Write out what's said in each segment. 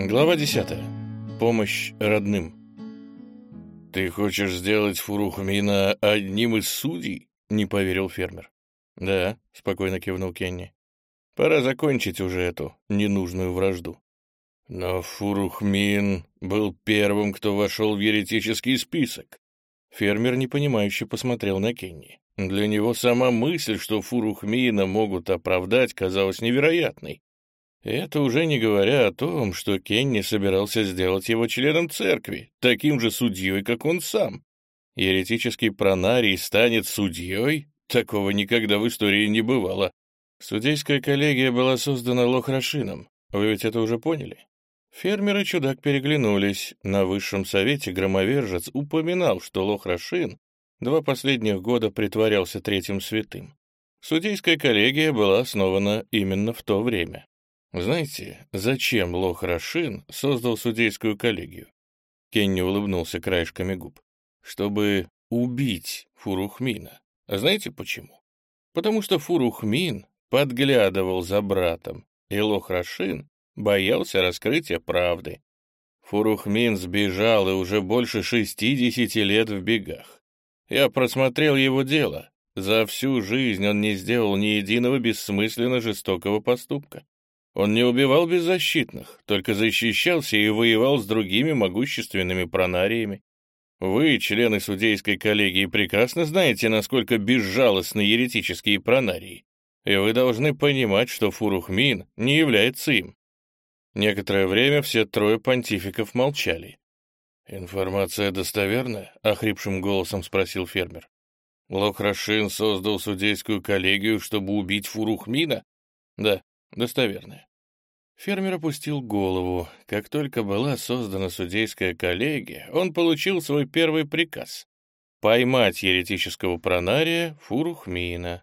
Глава 10. Помощь родным. «Ты хочешь сделать Фурухмина одним из судей?» — не поверил фермер. «Да», — спокойно кивнул Кенни. «Пора закончить уже эту ненужную вражду». «Но Фурухмин был первым, кто вошел в еретический список». Фермер непонимающе посмотрел на Кенни. Для него сама мысль, что Фурухмина могут оправдать, казалась невероятной. Это уже не говоря о том, что Кенни собирался сделать его членом церкви, таким же судьей, как он сам. Еретический пронарий станет судьей? Такого никогда в истории не бывало. Судейская коллегия была создана Лохрашином. Вы ведь это уже поняли? Фермер и чудак переглянулись. На высшем совете громовержец упоминал, что Лохрашин два последних года притворялся третьим святым. Судейская коллегия была основана именно в то время. Знаете, зачем Лох Рашин создал судейскую коллегию? Кенни улыбнулся краешками губ. Чтобы убить Фурухмина. А знаете почему? Потому что Фурухмин подглядывал за братом, и Лох Рашин боялся раскрытия правды. Фурухмин сбежал и уже больше шестидесяти лет в бегах. Я просмотрел его дело. За всю жизнь он не сделал ни единого бессмысленно жестокого поступка. Он не убивал беззащитных, только защищался и воевал с другими могущественными пронариями. Вы, члены судейской коллегии, прекрасно знаете, насколько безжалостны еретические пронарии, и вы должны понимать, что Фурухмин не является им. Некоторое время все трое понтификов молчали. «Информация достоверная?» — охрипшим голосом спросил фермер. «Лохрашин создал судейскую коллегию, чтобы убить Фурухмина?» «Да, достоверная». Фермер опустил голову. Как только была создана судейская коллегия, он получил свой первый приказ — поймать еретического пронария Фурухмина.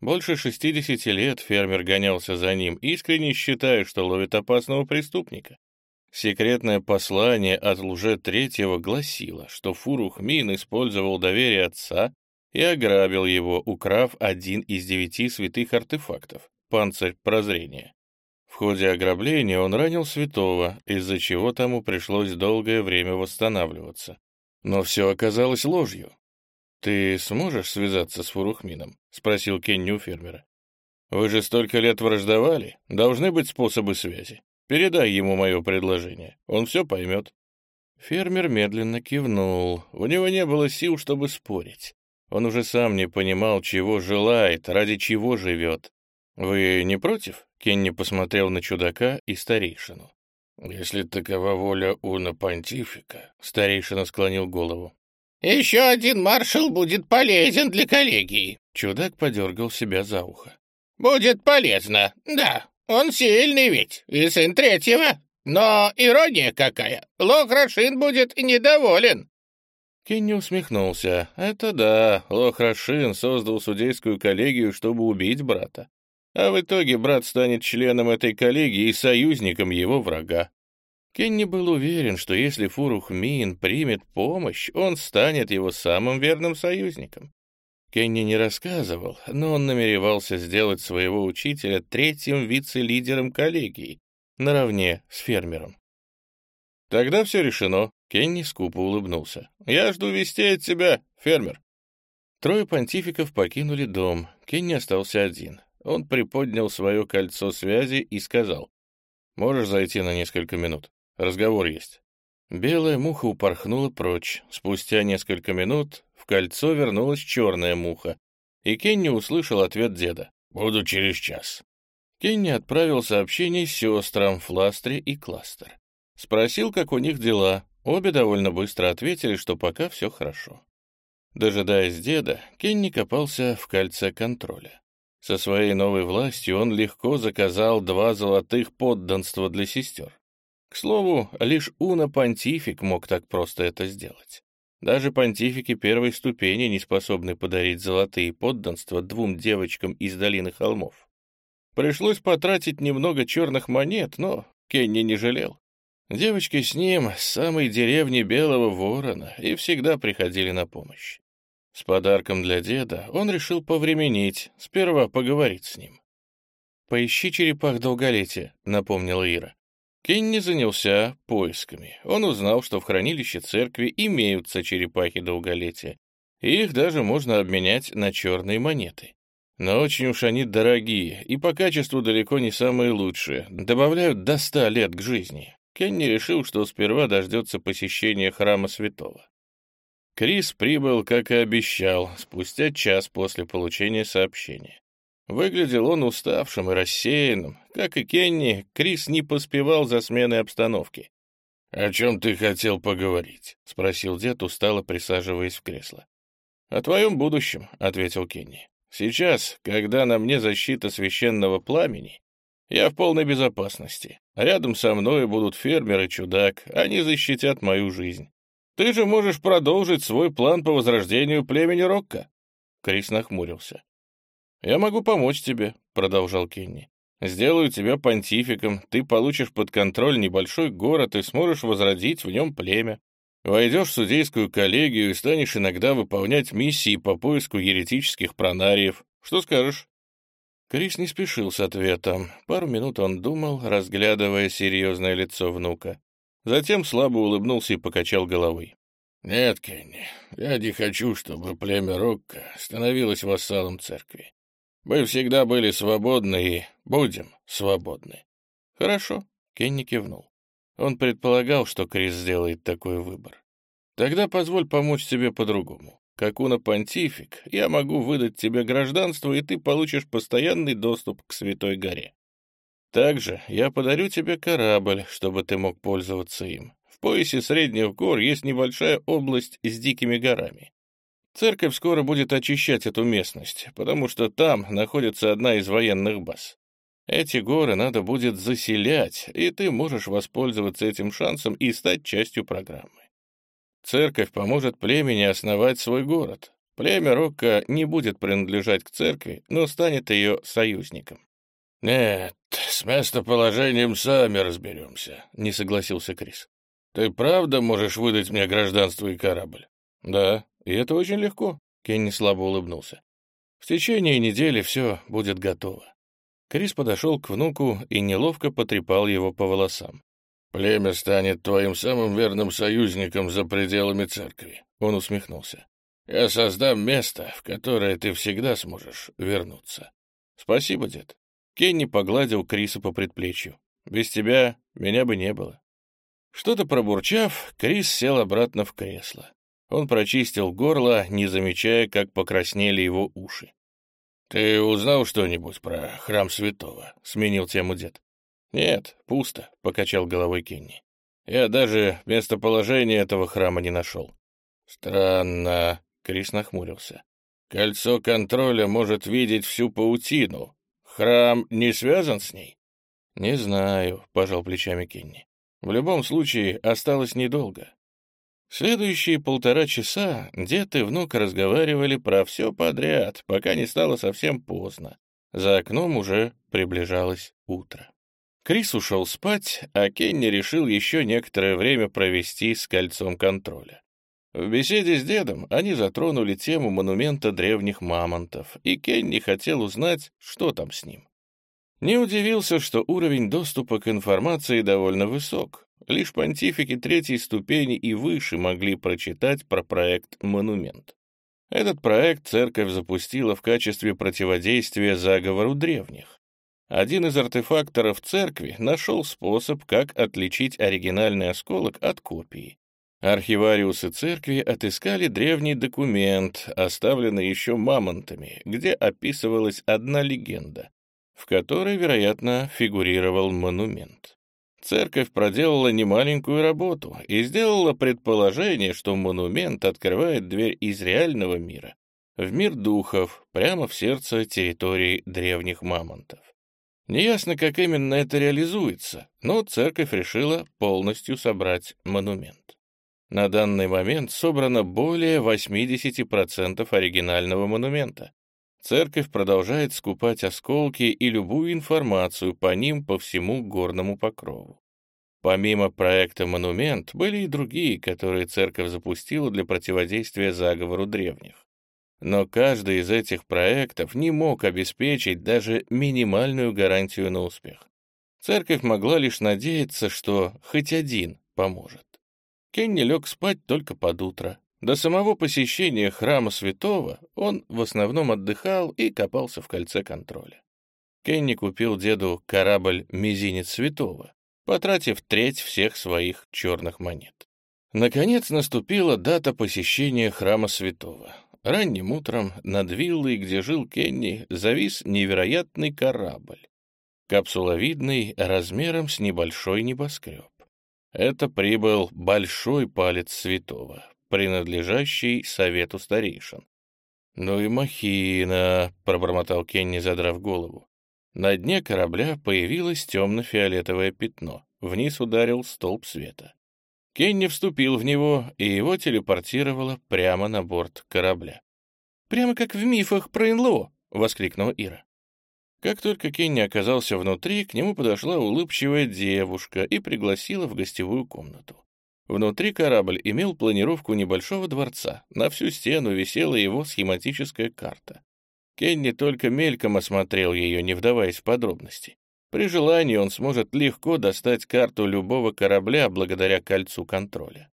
Больше 60 лет фермер гонялся за ним, искренне считая, что ловит опасного преступника. Секретное послание от лже-третьего гласило, что Фурухмин использовал доверие отца и ограбил его, украв один из девяти святых артефактов — панцирь прозрения. В ходе ограбления он ранил святого, из-за чего тому пришлось долгое время восстанавливаться. Но все оказалось ложью. «Ты сможешь связаться с Фурухмином?» — спросил Кенни у фермера. «Вы же столько лет враждовали, должны быть способы связи. Передай ему мое предложение, он все поймет». Фермер медленно кивнул. У него не было сил, чтобы спорить. Он уже сам не понимал, чего желает, ради чего живет. «Вы не против?» — Кенни посмотрел на чудака и старейшину. «Если такова воля уна понтифика», — старейшина склонил голову. «Еще один маршал будет полезен для коллегии», — чудак подергал себя за ухо. «Будет полезно, да. Он сильный ведь, и сын третьего. Но ирония какая, Лохрашин будет недоволен». Кенни усмехнулся. «Это да, Лохрашин создал судейскую коллегию, чтобы убить брата. А в итоге брат станет членом этой коллегии и союзником его врага. Кенни был уверен, что если Фурух Мин примет помощь, он станет его самым верным союзником. Кенни не рассказывал, но он намеревался сделать своего учителя третьим вице-лидером коллегии, наравне с фермером. Тогда все решено. Кенни скупо улыбнулся. «Я жду вестей от тебя, фермер». Трое понтификов покинули дом. Кенни остался один. Он приподнял свое кольцо связи и сказал, «Можешь зайти на несколько минут? Разговор есть». Белая муха упорхнула прочь. Спустя несколько минут в кольцо вернулась черная муха, и Кенни услышал ответ деда. «Буду через час». Кенни отправил сообщение сестрам Фластре и Кластер. Спросил, как у них дела. Обе довольно быстро ответили, что пока все хорошо. Дожидаясь деда, Кенни копался в кольце контроля. Со своей новой властью он легко заказал два золотых подданства для сестер. К слову, лишь Уна Понтифик мог так просто это сделать. Даже понтифики первой ступени не способны подарить золотые подданства двум девочкам из долины холмов. Пришлось потратить немного черных монет, но Кенни не жалел. Девочки с ним самой деревни Белого Ворона и всегда приходили на помощь. С подарком для деда он решил повременить, сперва поговорить с ним. «Поищи черепах долголетия», — напомнила Ира. Кенни занялся поисками. Он узнал, что в хранилище церкви имеются черепахи долголетия, их даже можно обменять на черные монеты. Но очень уж они дорогие, и по качеству далеко не самые лучшие, добавляют до ста лет к жизни. Кенни решил, что сперва дождется посещения храма святого. Крис прибыл, как и обещал, спустя час после получения сообщения. Выглядел он уставшим и рассеянным. Как и Кенни, Крис не поспевал за сменой обстановки. «О чем ты хотел поговорить?» — спросил дед, устало присаживаясь в кресло. «О твоем будущем», — ответил Кенни. «Сейчас, когда на мне защита священного пламени, я в полной безопасности. Рядом со мной будут фермер и чудак, они защитят мою жизнь. Ты же можешь продолжить свой план по возрождению племени Рокко». Крис нахмурился. «Я могу помочь тебе», — продолжал Кенни. «Сделаю тебя понтификом, ты получишь под контроль небольшой город и сможешь возродить в нем племя. Войдешь в судейскую коллегию и станешь иногда выполнять миссии по поиску еретических пронариев. Что скажешь?» Крис не спешил с ответом. Пару минут он думал, разглядывая серьезное лицо внука. Затем слабо улыбнулся и покачал головой. «Нет, Кенни, я не хочу, чтобы племя Рокко становилось вассалом церкви. Мы всегда были свободны и будем свободны. Хорошо, Кенни кивнул. Он предполагал, что Крис сделает такой выбор. Тогда позволь помочь тебе по-другому. Как уна-понтифик, я могу выдать тебе гражданство, и ты получишь постоянный доступ к Святой горе. Также я подарю тебе корабль, чтобы ты мог пользоваться им. В поясе средних гор есть небольшая область с дикими горами. Церковь скоро будет очищать эту местность, потому что там находится одна из военных баз. Эти горы надо будет заселять, и ты можешь воспользоваться этим шансом и стать частью программы. Церковь поможет племени основать свой город. Племя Рокко не будет принадлежать к церкви, но станет ее союзником. «Нет, с местоположением сами разберемся», — не согласился Крис. «Ты правда можешь выдать мне гражданство и корабль?» «Да, и это очень легко», — Кенни слабо улыбнулся. «В течение недели все будет готово». Крис подошел к внуку и неловко потрепал его по волосам. «Племя станет твоим самым верным союзником за пределами церкви», — он усмехнулся. «Я создам место, в которое ты всегда сможешь вернуться». «Спасибо, дед». Кенни погладил Криса по предплечью. «Без тебя меня бы не было». Что-то пробурчав, Крис сел обратно в кресло. Он прочистил горло, не замечая, как покраснели его уши. «Ты узнал что-нибудь про храм святого?» — сменил тему дед. «Нет, пусто», — покачал головой Кенни. «Я даже местоположение этого храма не нашел». «Странно», — Крис нахмурился. «Кольцо контроля может видеть всю паутину. Храм не связан с ней?» «Не знаю», — пожал плечами Кенни. «В любом случае, осталось недолго. Следующие полтора часа дед и внук разговаривали про все подряд, пока не стало совсем поздно. За окном уже приближалось утро. Крис ушел спать, а Кенни решил еще некоторое время провести с кольцом контроля. В беседе с дедом они затронули тему монумента древних мамонтов, и Кенни хотел узнать, что там с ним. Не удивился, что уровень доступа к информации довольно высок. Лишь понтифики третьей ступени и выше могли прочитать про проект «Монумент». Этот проект церковь запустила в качестве противодействия заговору древних. Один из артефакторов церкви нашел способ, как отличить оригинальный осколок от копии. Архивариусы церкви отыскали древний документ, оставленный еще мамонтами, где описывалась одна легенда, в которой, вероятно, фигурировал монумент. Церковь проделала немаленькую работу и сделала предположение, что монумент открывает дверь из реального мира в мир духов, прямо в сердце территории древних мамонтов. Неясно, как именно это реализуется, но церковь решила полностью собрать монумент. На данный момент собрано более 80% оригинального монумента. Церковь продолжает скупать осколки и любую информацию по ним по всему горному покрову. Помимо проекта «Монумент» были и другие, которые церковь запустила для противодействия заговору древних. Но каждый из этих проектов не мог обеспечить даже минимальную гарантию на успех. Церковь могла лишь надеяться, что хоть один поможет. Кенни лег спать только под утро. До самого посещения храма святого он в основном отдыхал и копался в кольце контроля. Кенни купил деду корабль «Мизинец святого», потратив треть всех своих черных монет. Наконец наступила дата посещения храма святого. Ранним утром над виллой, где жил Кенни, завис невероятный корабль. Капсуловидный, размером с небольшой небоскреб. Это прибыл большой палец святого, принадлежащий совету старейшин. «Ну и махина», — пробормотал Кенни, задрав голову. На дне корабля появилось темно-фиолетовое пятно. Вниз ударил столб света. Кенни вступил в него, и его телепортировало прямо на борт корабля. «Прямо как в мифах про НЛО!» — воскликнула Ира. Как только Кенни оказался внутри, к нему подошла улыбчивая девушка и пригласила в гостевую комнату. Внутри корабль имел планировку небольшого дворца. На всю стену висела его схематическая карта. Кенни только мельком осмотрел ее, не вдаваясь в подробности. При желании он сможет легко достать карту любого корабля благодаря кольцу контроля.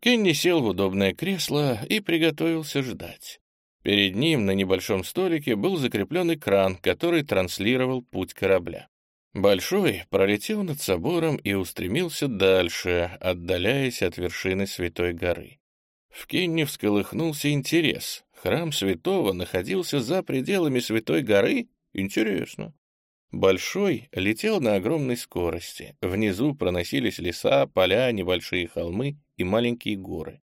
Кенни сел в удобное кресло и приготовился ждать. Перед ним на небольшом столике был закреплен экран, который транслировал путь корабля. Большой пролетел над собором и устремился дальше, отдаляясь от вершины Святой горы. В Кенне всколыхнулся интерес. Храм Святого находился за пределами Святой горы? Интересно. Большой летел на огромной скорости. Внизу проносились леса, поля, небольшие холмы и маленькие горы.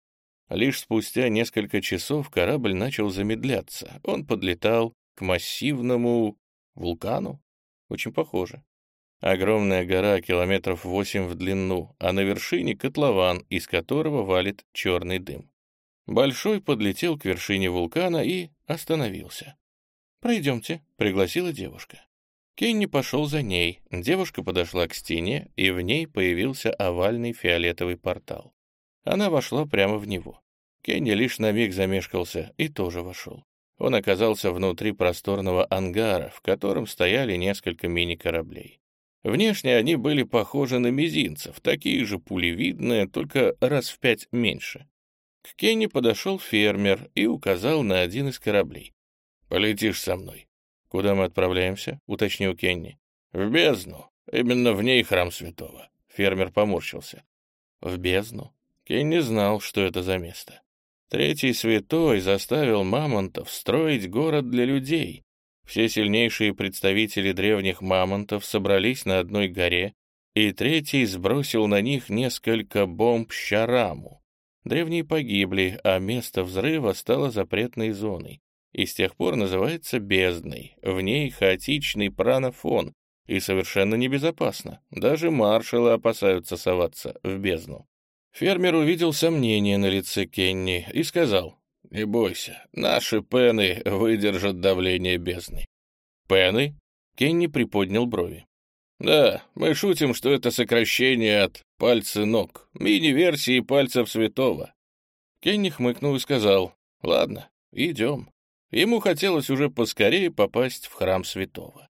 Лишь спустя несколько часов корабль начал замедляться. Он подлетал к массивному вулкану. Очень похоже. Огромная гора километров восемь в длину, а на вершине котлован, из которого валит черный дым. Большой подлетел к вершине вулкана и остановился. «Пройдемте», — пригласила девушка. Кенни пошел за ней. Девушка подошла к стене, и в ней появился овальный фиолетовый портал. Она вошла прямо в него. Кенни лишь на миг замешкался и тоже вошел. Он оказался внутри просторного ангара, в котором стояли несколько мини-кораблей. Внешне они были похожи на мизинцев, такие же пулевидные, только раз в пять меньше. К Кенни подошел фермер и указал на один из кораблей. «Полетишь со мной». «Куда мы отправляемся?» — уточнил Кенни. «В бездну. Именно в ней храм святого». Фермер поморщился. «В бездну?» Кенни знал, что это за место. Третий святой заставил мамонтов строить город для людей. Все сильнейшие представители древних мамонтов собрались на одной горе, и третий сбросил на них несколько бомб Щараму. Древние погибли, а место взрыва стало запретной зоной, и с тех пор называется бездной. В ней хаотичный пранофон, и совершенно небезопасно. Даже маршалы опасаются соваться в бездну. Фермер увидел сомнение на лице Кенни и сказал, «Не бойся, наши пены выдержат давление бездны». «Пены?» — Кенни приподнял брови. «Да, мы шутим, что это сокращение от пальцы ног, мини-версии пальцев святого». Кенни хмыкнул и сказал, «Ладно, идем». Ему хотелось уже поскорее попасть в храм святого.